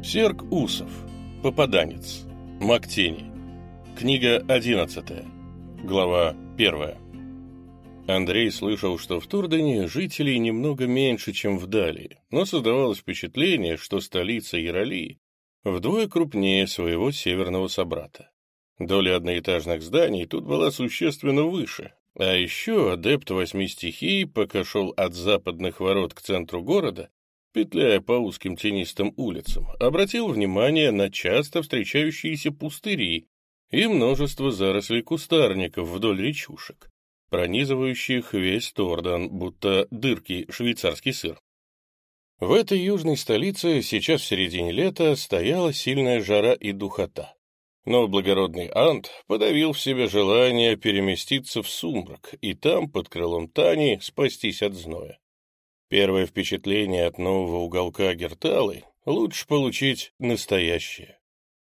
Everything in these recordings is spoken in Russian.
Серк Усов. Попаданец. Мактени. Книга 11. Глава 1. Андрей слышал, что в Турдене жителей немного меньше, чем в Далии, но создавалось впечатление, что столица Ярали вдвое крупнее своего северного собрата. Доля одноэтажных зданий тут была существенно выше, а еще адепт восьми стихий, пока шел от западных ворот к центру города, петляя по узким тенистым улицам, обратил внимание на часто встречающиеся пустыри и множество зарослей кустарников вдоль речушек, пронизывающих весь Тордан, будто дырки швейцарский сыр. В этой южной столице сейчас в середине лета стояла сильная жара и духота. Но благородный Ант подавил в себе желание переместиться в сумрак и там, под крылом Тани, спастись от зноя. Первое впечатление от нового уголка Герталы лучше получить настоящее.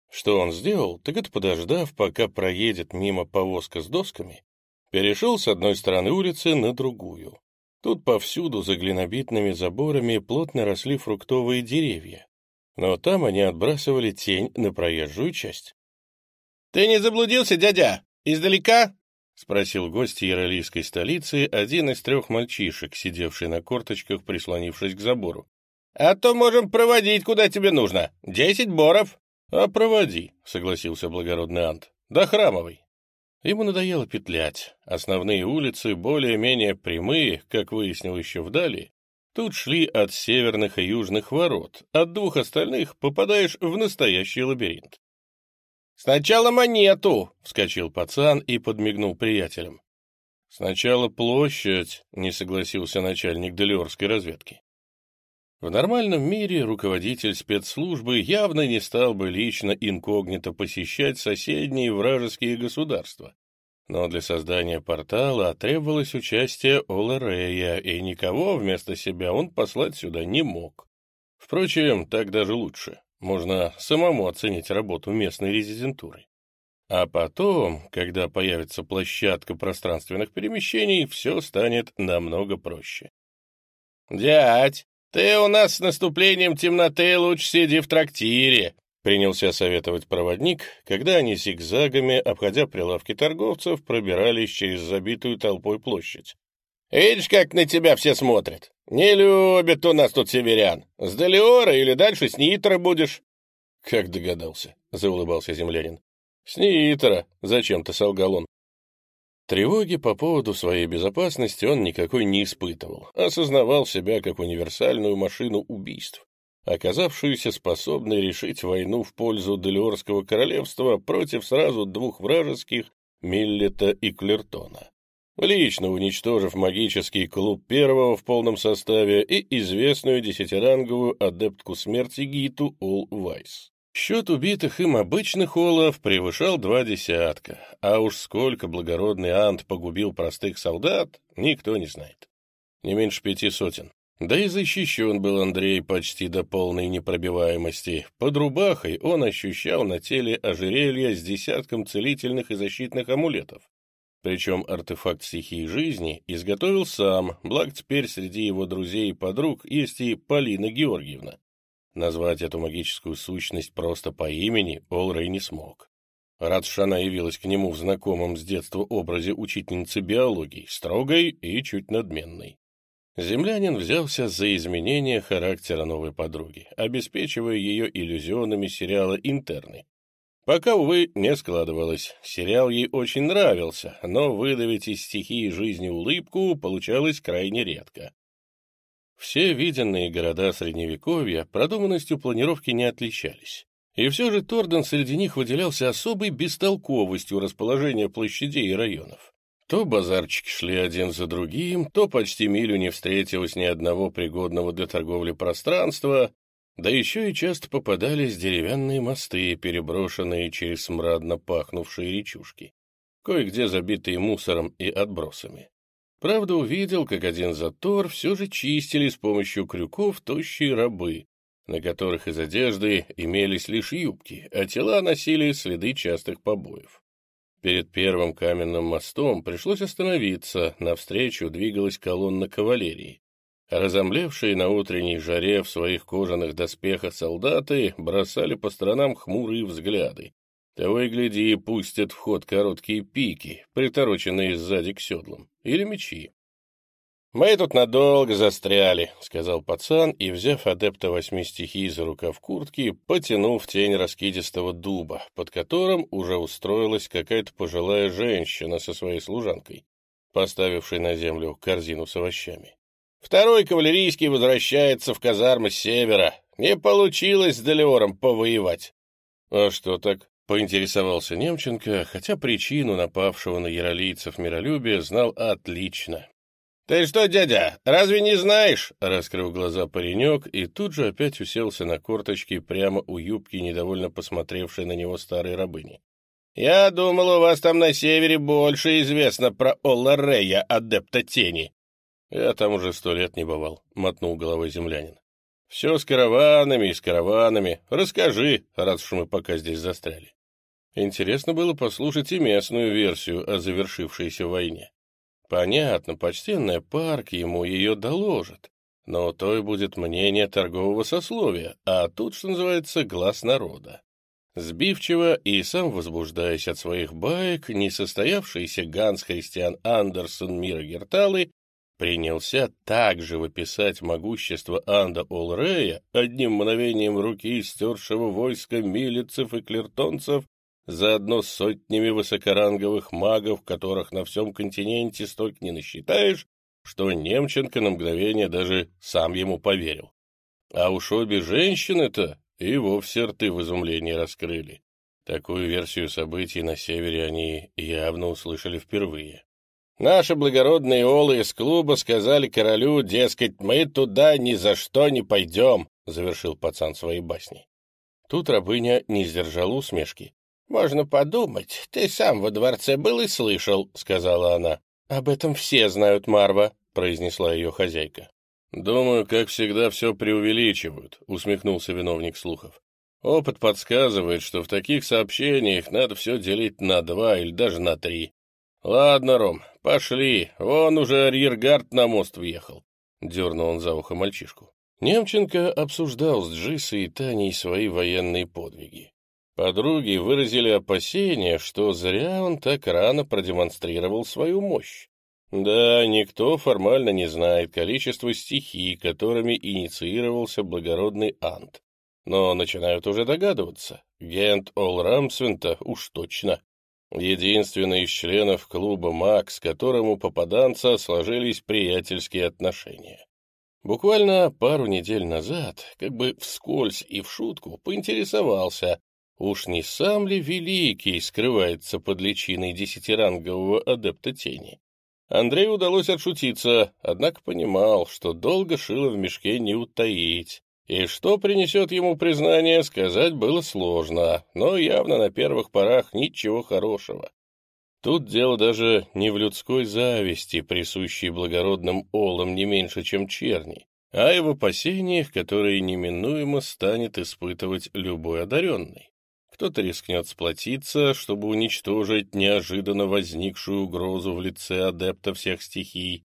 Что он сделал, так это подождав, пока проедет мимо повозка с досками, перешел с одной стороны улицы на другую. Тут повсюду за глинобитными заборами плотно росли фруктовые деревья, но там они отбрасывали тень на проезжую часть. — Ты не заблудился, дядя? Издалека? — спросил гость яролийской столицы, один из трех мальчишек, сидевший на корточках, прислонившись к забору. — А то можем проводить, куда тебе нужно. Десять боров. — А проводи, — согласился благородный Ант. — До Храмовой. Ему надоело петлять. Основные улицы, более-менее прямые, как выяснил еще вдали, тут шли от северных и южных ворот, от двух остальных попадаешь в настоящий лабиринт. «Сначала монету!» — вскочил пацан и подмигнул приятелям. «Сначала площадь», — не согласился начальник Делиорской разведки. В нормальном мире руководитель спецслужбы явно не стал бы лично инкогнито посещать соседние вражеские государства. Но для создания портала требовалось участие Оларея, и никого вместо себя он послать сюда не мог. Впрочем, так даже лучше. Можно самому оценить работу местной резидентуры. А потом, когда появится площадка пространственных перемещений, все станет намного проще. «Дядь, ты у нас с наступлением темноты лучше сиди в трактире», принялся советовать проводник, когда они зигзагами, обходя прилавки торговцев, пробирались через забитую толпой площадь. «Видишь, как на тебя все смотрят? «Не любят у нас тут северян. С Делиора или дальше с Нитра будешь?» «Как догадался», — заулыбался землянин. «С Нитра», — зачем-то солгал он. Тревоги по поводу своей безопасности он никакой не испытывал, осознавал себя как универсальную машину убийств, оказавшуюся способной решить войну в пользу Делиорского королевства против сразу двух вражеских Миллета и Клертона лично уничтожив магический клуб первого в полном составе и известную десятиранговую адептку смерти Гиту Ол Вайс. Счет убитых им обычных олов превышал два десятка, а уж сколько благородный Ант погубил простых солдат, никто не знает. Не меньше пяти сотен. Да и защищен был Андрей почти до полной непробиваемости. Под рубахой он ощущал на теле ожерелье с десятком целительных и защитных амулетов, причем артефакт стихии жизни изготовил сам, благо теперь среди его друзей и подруг есть и Полина Георгиевна. Назвать эту магическую сущность просто по имени Олрей не смог. Рад, что она явилась к нему в знакомом с детства образе учительницы биологии, строгой и чуть надменной. Землянин взялся за изменение характера новой подруги, обеспечивая ее иллюзионами сериала «Интерны», Пока, увы, не складывалось. Сериал ей очень нравился, но выдавить из стихии жизни улыбку получалось крайне редко. Все виденные города Средневековья продуманностью планировки не отличались. И все же Торден среди них выделялся особой бестолковостью расположения площадей и районов. То базарчики шли один за другим, то почти милю не встретилось ни одного пригодного для торговли пространства, да еще и часто попадались деревянные мосты, переброшенные через смрадно пахнувшие речушки, кое-где забитые мусором и отбросами. Правда, увидел, как один затор все же чистили с помощью крюков тощие рабы, на которых из одежды имелись лишь юбки, а тела носили следы частых побоев. Перед первым каменным мостом пришлось остановиться, навстречу двигалась колонна кавалерии. Разомлевшие на утренней жаре в своих кожаных доспехах солдаты бросали по сторонам хмурые взгляды. Того и гляди, пустят в ход короткие пики, притороченные сзади к седлам, или мечи. «Мы тут надолго застряли», — сказал пацан, и, взяв адепта восьми стихий за рукав куртки, потянул в тень раскидистого дуба, под которым уже устроилась какая-то пожилая женщина со своей служанкой, поставившей на землю корзину с овощами. Второй кавалерийский возвращается в казармы с севера. Не получилось с Делиором повоевать. — А что так? — поинтересовался Немченко, хотя причину напавшего на яролийцев миролюбия знал отлично. — Ты что, дядя, разве не знаешь? — раскрыл глаза паренек и тут же опять уселся на корточки прямо у юбки, недовольно посмотревшей на него старой рабыни. — Я думал, у вас там на севере больше известно про Олла Рея, адепта тени. «Я там уже сто лет не бывал», — мотнул головой землянин. «Все с караванами и с караванами. Расскажи, раз уж мы пока здесь застряли». Интересно было послушать и местную версию о завершившейся войне. Понятно, почтенная парк ему ее доложит, но то и будет мнение торгового сословия, а тут, что называется, глаз народа. Сбивчиво и сам возбуждаясь от своих баек, несостоявшийся Ганс Христиан Андерсон Мира Герталы принялся также выписать могущество Анда Олрея одним мгновением руки стершего войска милицев и клертонцев заодно с сотнями высокоранговых магов, которых на всем континенте столько не насчитаешь, что Немченко на мгновение даже сам ему поверил. А уж обе женщины-то и вовсе рты в изумлении раскрыли. Такую версию событий на севере они явно услышали впервые. Наши благородные олы из клуба сказали королю, дескать, мы туда ни за что не пойдем, — завершил пацан свои басни. Тут рабыня не сдержала усмешки. — Можно подумать, ты сам во дворце был и слышал, — сказала она. — Об этом все знают, Марва, — произнесла ее хозяйка. — Думаю, как всегда, все преувеличивают, — усмехнулся виновник слухов. Опыт подсказывает, что в таких сообщениях надо все делить на два или даже на три. «Ладно, Ром, пошли, вон уже арьергард на мост въехал», — дернул он за ухо мальчишку. Немченко обсуждал с Джисой и Таней свои военные подвиги. Подруги выразили опасение, что зря он так рано продемонстрировал свою мощь. Да, никто формально не знает количество стихий, которыми инициировался благородный Ант. Но начинают уже догадываться. Гент Ол Рамсвинта уж точно. Единственный из членов клуба МАК, с которым у попаданца сложились приятельские отношения. Буквально пару недель назад, как бы вскользь и в шутку, поинтересовался, уж не сам ли Великий скрывается под личиной десятирангового адепта тени. Андрею удалось отшутиться, однако понимал, что долго шило в мешке не утаить. И что принесет ему признание, сказать было сложно, но явно на первых порах ничего хорошего. Тут дело даже не в людской зависти, присущей благородным олам не меньше, чем черни, а и в опасениях, которые неминуемо станет испытывать любой одаренный. Кто-то рискнет сплотиться, чтобы уничтожить неожиданно возникшую угрозу в лице адепта всех стихий,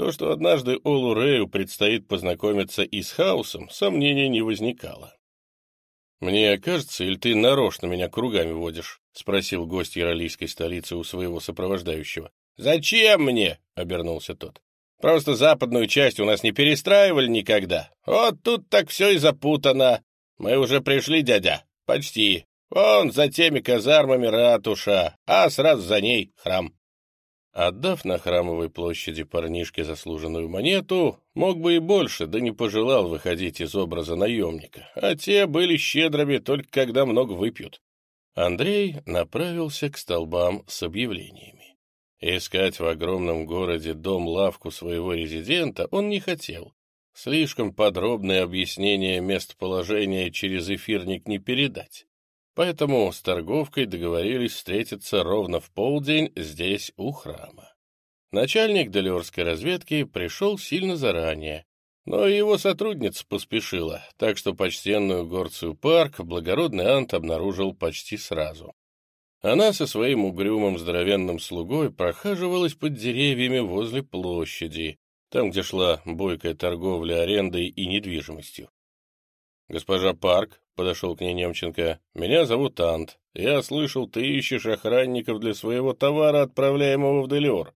то, что однажды Олу Рэю предстоит познакомиться и с хаосом, сомнений не возникало. «Мне кажется, или ты нарочно меня кругами водишь?» — спросил гость яролийской столицы у своего сопровождающего. «Зачем мне?» — обернулся тот. «Просто западную часть у нас не перестраивали никогда. Вот тут так все и запутано. Мы уже пришли, дядя. Почти. Вон за теми казармами ратуша, а сразу за ней храм». Отдав на храмовой площади парнишке заслуженную монету, мог бы и больше, да не пожелал выходить из образа наемника, а те были щедрыми только когда много выпьют. Андрей направился к столбам с объявлениями. Искать в огромном городе дом-лавку своего резидента он не хотел. Слишком подробное объяснение местоположения через эфирник не передать. Поэтому с торговкой договорились встретиться ровно в полдень здесь, у храма. Начальник Делиорской разведки пришел сильно заранее, но его сотрудница поспешила, так что почтенную горцию парк благородный Ант обнаружил почти сразу. Она со своим угрюмым здоровенным слугой прохаживалась под деревьями возле площади, там, где шла бойкая торговля арендой и недвижимостью. «Госпожа Парк», — подошел к ней Немченко, — «меня зовут Ант. Я слышал, ты ищешь охранников для своего товара, отправляемого в Делиор».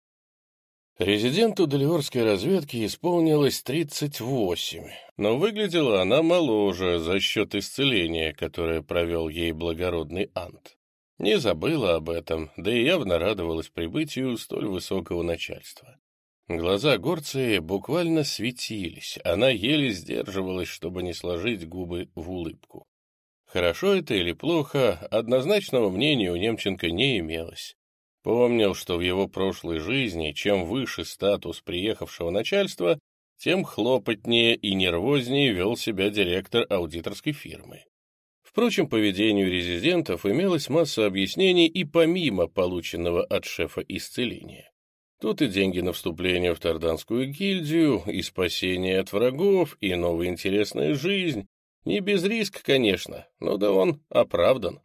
Резиденту Делиорской разведки исполнилось 38, но выглядела она моложе за счет исцеления, которое провел ей благородный Ант. Не забыла об этом, да и явно радовалась прибытию столь высокого начальства. Глаза Горции буквально светились, она еле сдерживалась, чтобы не сложить губы в улыбку. Хорошо это или плохо, однозначного мнения у Немченко не имелось. Помнил, что в его прошлой жизни, чем выше статус приехавшего начальства, тем хлопотнее и нервознее вел себя директор аудиторской фирмы. Впрочем, поведению резидентов имелась масса объяснений и помимо полученного от шефа исцеления. Тут и деньги на вступление в Тарданскую гильдию, и спасение от врагов, и новая интересная жизнь. Не без риска, конечно, но да он оправдан.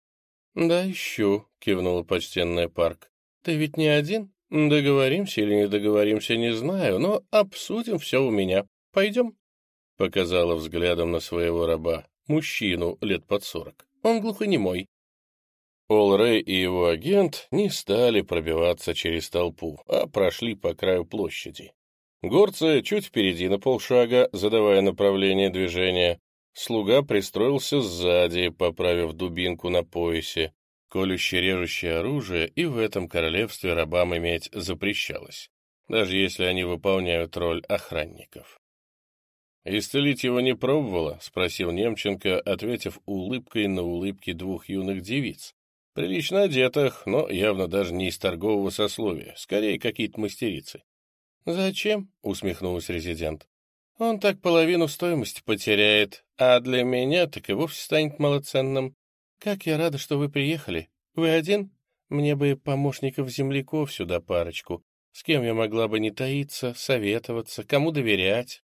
— Да, ищу, — кивнула почтенная Парк. — Ты ведь не один? Договоримся или не договоримся, не знаю, но обсудим все у меня. Пойдем? — показала взглядом на своего раба, мужчину лет под сорок. Он глухонемой, Ол Рэй и его агент не стали пробиваться через толпу, а прошли по краю площади. Горцы чуть впереди на полшага, задавая направление движения. Слуга пристроился сзади, поправив дубинку на поясе. Колюще-режущее оружие и в этом королевстве рабам иметь запрещалось, даже если они выполняют роль охранников. «Исцелить его не пробовала?» — спросил Немченко, ответив улыбкой на улыбки двух юных девиц, Прилично одетых, но явно даже не из торгового сословия, скорее какие-то мастерицы. «Зачем?» — усмехнулась резидент. «Он так половину стоимости потеряет, а для меня так и вовсе станет малоценным. Как я рада, что вы приехали. Вы один? Мне бы помощников-земляков сюда парочку. С кем я могла бы не таиться, советоваться, кому доверять?»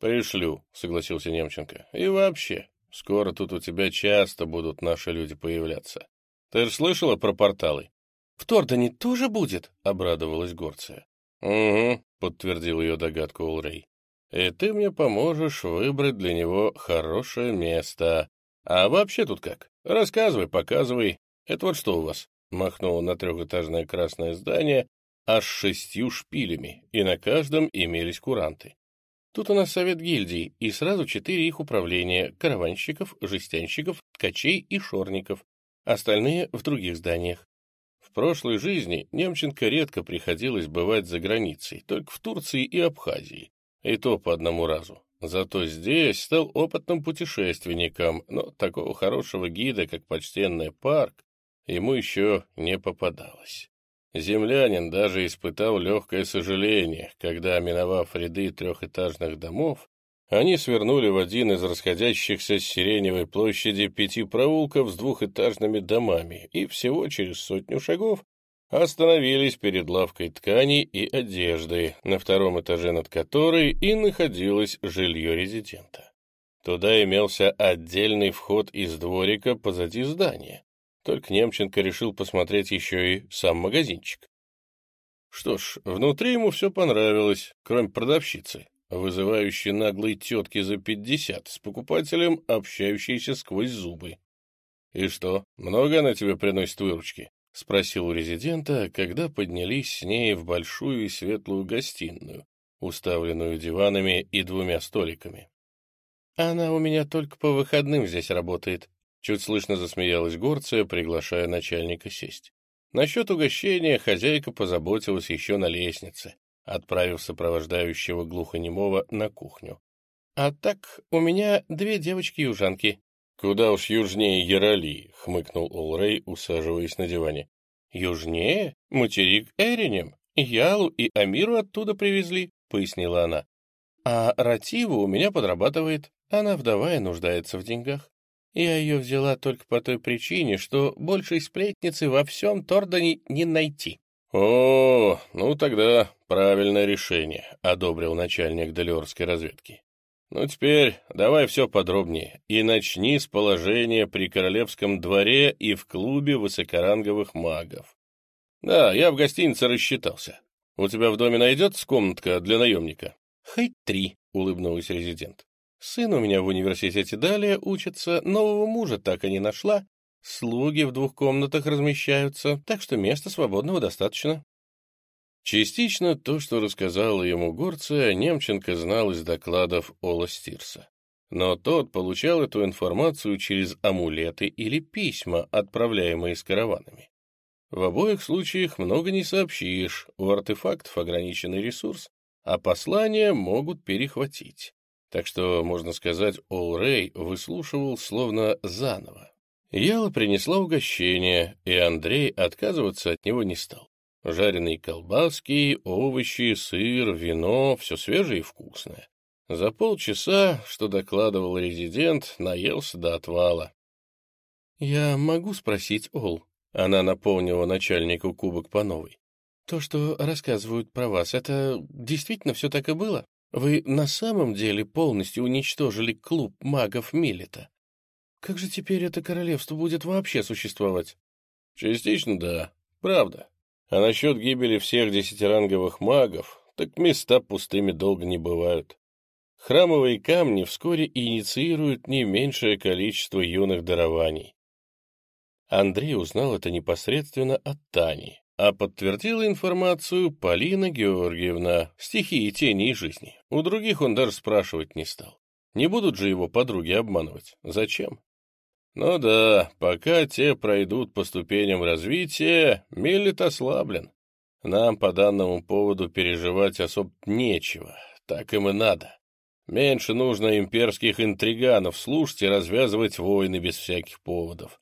«Пришлю», — согласился Немченко. «И вообще, скоро тут у тебя часто будут наши люди появляться. Ты же слышала про порталы? — В Тордоне тоже будет? — обрадовалась Горция. — Угу, — подтвердил ее догадку Улрей. — И ты мне поможешь выбрать для него хорошее место. А вообще тут как? Рассказывай, показывай. Это вот что у вас? Махнула на трехэтажное красное здание аж шестью шпилями, и на каждом имелись куранты. Тут у нас совет гильдий, и сразу четыре их управления — караванщиков, жестянщиков, ткачей и шорников остальные в других зданиях. В прошлой жизни Немченко редко приходилось бывать за границей, только в Турции и Абхазии, и то по одному разу. Зато здесь стал опытным путешественником, но такого хорошего гида, как почтенный парк, ему еще не попадалось. Землянин даже испытал легкое сожаление, когда, миновав ряды трехэтажных домов, они свернули в один из расходящихся с Сиреневой площади пяти проулков с двухэтажными домами и всего через сотню шагов остановились перед лавкой тканей и одежды, на втором этаже над которой и находилось жилье резидента. Туда имелся отдельный вход из дворика позади здания. Только Немченко решил посмотреть еще и сам магазинчик. Что ж, внутри ему все понравилось, кроме продавщицы, вызывающей наглой тетки за пятьдесят, с покупателем, общающейся сквозь зубы. — И что, много она тебе приносит выручки? — спросил у резидента, когда поднялись с ней в большую и светлую гостиную, уставленную диванами и двумя столиками. — Она у меня только по выходным здесь работает, — чуть слышно засмеялась Горция, приглашая начальника сесть. Насчет угощения хозяйка позаботилась еще на лестнице, отправив сопровождающего глухонемого на кухню. «А так, у меня две девочки-южанки». «Куда уж южнее Яроли», — хмыкнул Олрей, усаживаясь на диване. «Южнее? Материк Эринем. Ялу и Амиру оттуда привезли», — пояснила она. «А Ратива у меня подрабатывает. Она вдова и нуждается в деньгах. Я ее взяла только по той причине, что большей сплетницы во всем Тордоне не найти». «О, ну тогда правильное решение», — одобрил начальник Делиорской разведки. «Ну теперь давай все подробнее и начни с положения при королевском дворе и в клубе высокоранговых магов. Да, я в гостинице рассчитался. У тебя в доме найдется комнатка для наемника?» «Хоть три», — улыбнулась резидент. «Сын у меня в университете далее учится, нового мужа так и не нашла. Слуги в двух комнатах размещаются, так что места свободного достаточно». Частично то, что рассказала ему Горция, Немченко знал из докладов Ола Стирса. Но тот получал эту информацию через амулеты или письма, отправляемые с караванами. В обоих случаях много не сообщишь, у артефактов ограниченный ресурс, а послания могут перехватить. Так что, можно сказать, Ол Рэй выслушивал словно заново. Яла принесла угощение, и Андрей отказываться от него не стал. Жареные колбаски, овощи, сыр, вино — все свежее и вкусное. За полчаса, что докладывал резидент, наелся до отвала. «Я могу спросить, Ол?» Она наполнила начальнику кубок по новой. «То, что рассказывают про вас, это действительно все так и было? Вы на самом деле полностью уничтожили клуб магов Милета? Как же теперь это королевство будет вообще существовать?» «Частично да, правда. А насчет гибели всех десятиранговых магов, так места пустыми долго не бывают. Храмовые камни вскоре инициируют не меньшее количество юных дарований. Андрей узнал это непосредственно от Тани, а подтвердила информацию Полина Георгиевна, стихии тени и жизни. У других он даже спрашивать не стал. Не будут же его подруги обманывать. Зачем? Ну да, пока те пройдут по ступеням развития, Миллет ослаблен. Нам по данному поводу переживать особо нечего, так им и надо. Меньше нужно имперских интриганов слушать и развязывать войны без всяких поводов.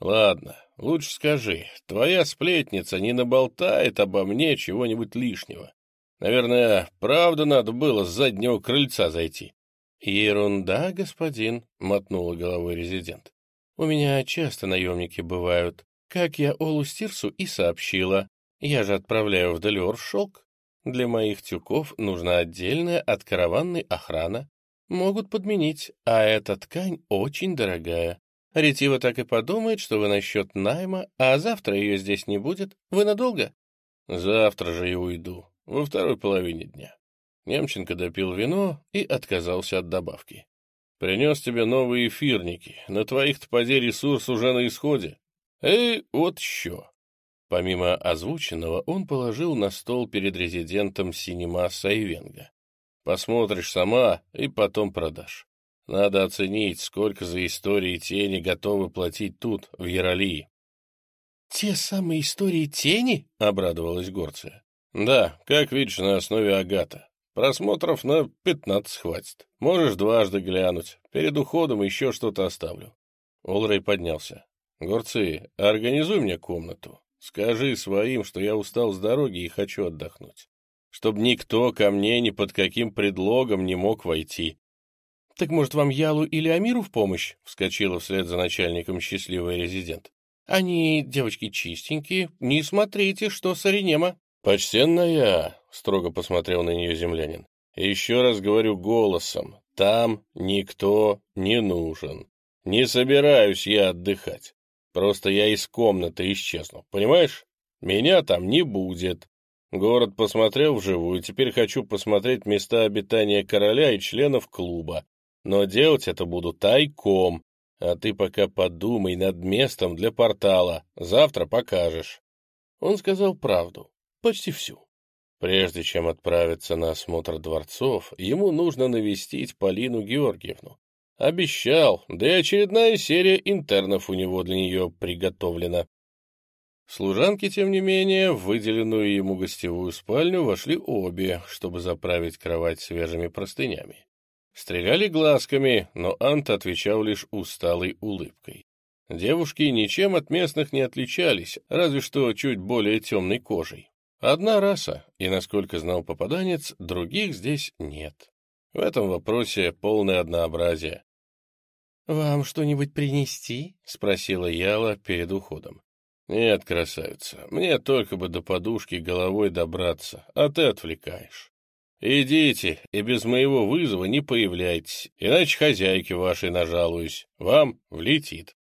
Ладно, лучше скажи, твоя сплетница не наболтает обо мне чего-нибудь лишнего? Наверное, правда надо было с заднего крыльца зайти. Ерунда, господин, — мотнула головой резидент. У меня часто наемники бывают. Как я Олу Стирсу и сообщила. Я же отправляю в Делиор шелк. Для моих тюков нужна отдельная от караванной охрана. Могут подменить, а эта ткань очень дорогая. Ретива так и подумает, что вы насчет найма, а завтра ее здесь не будет. Вы надолго? Завтра же и уйду, во второй половине дня. Немченко допил вино и отказался от добавки. Принес тебе новые эфирники. На твоих-то поди ресурс уже на исходе. Эй, вот еще. Помимо озвученного, он положил на стол перед резидентом синема Сайвенга. Посмотришь сама и потом продашь. Надо оценить, сколько за истории тени готовы платить тут, в Яролии. — Те самые истории тени? — обрадовалась Горция. — Да, как видишь, на основе агата. Просмотров на пятнадцать хватит. Можешь дважды глянуть. Перед уходом еще что-то оставлю. Олрей поднялся. — Горцы, организуй мне комнату. Скажи своим, что я устал с дороги и хочу отдохнуть. Чтоб никто ко мне ни под каким предлогом не мог войти. «Так, может, вам Ялу или Амиру в помощь?» — вскочила вслед за начальником счастливый резидент. «Они, девочки, чистенькие. Не смотрите, что саренема». «Почтенная!» — строго посмотрел на нее землянин. «Еще раз говорю голосом. Там никто не нужен. Не собираюсь я отдыхать. Просто я из комнаты исчезну, понимаешь? Меня там не будет. Город посмотрел вживую, теперь хочу посмотреть места обитания короля и членов клуба. Но делать это буду тайком, а ты пока подумай над местом для портала, завтра покажешь. Он сказал правду, почти всю. Прежде чем отправиться на осмотр дворцов, ему нужно навестить Полину Георгиевну. Обещал, да и очередная серия интернов у него для нее приготовлена. Служанки, тем не менее, в выделенную ему гостевую спальню вошли обе, чтобы заправить кровать свежими простынями. Стреляли глазками, но Ант отвечал лишь усталой улыбкой. Девушки ничем от местных не отличались, разве что чуть более темной кожей. Одна раса, и, насколько знал попаданец, других здесь нет. В этом вопросе полное однообразие. «Вам что-нибудь принести?» — спросила Яла перед уходом. «Нет, красавица, мне только бы до подушки головой добраться, а ты отвлекаешь». «Идите, и без моего вызова не появляйтесь, иначе хозяйке вашей нажалуюсь. Вам влетит».